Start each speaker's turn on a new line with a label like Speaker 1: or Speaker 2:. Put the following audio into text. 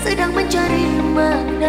Speaker 1: sedang mencari rumah